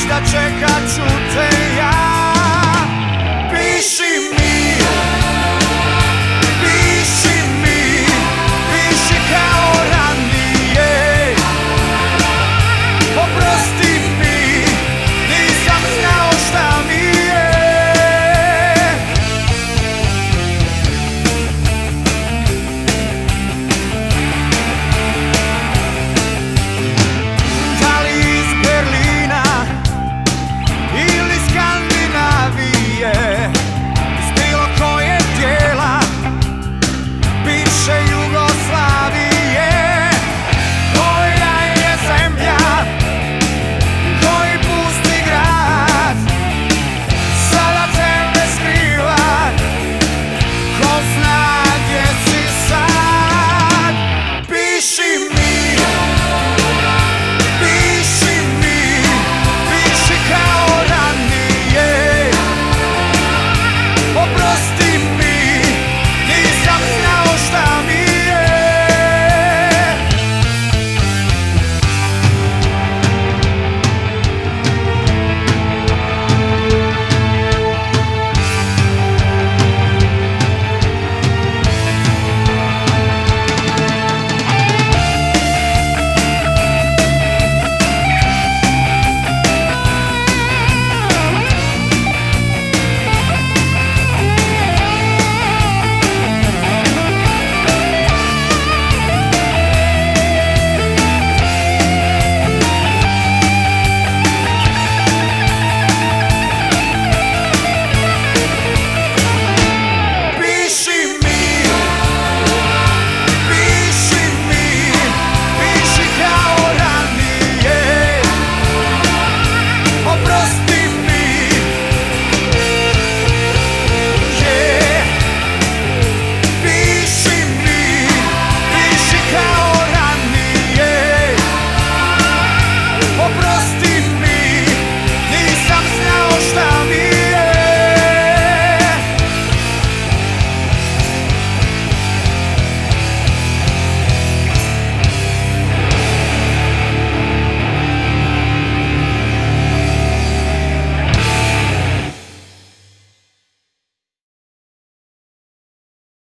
znaš da čekat ću te ja. Piši mi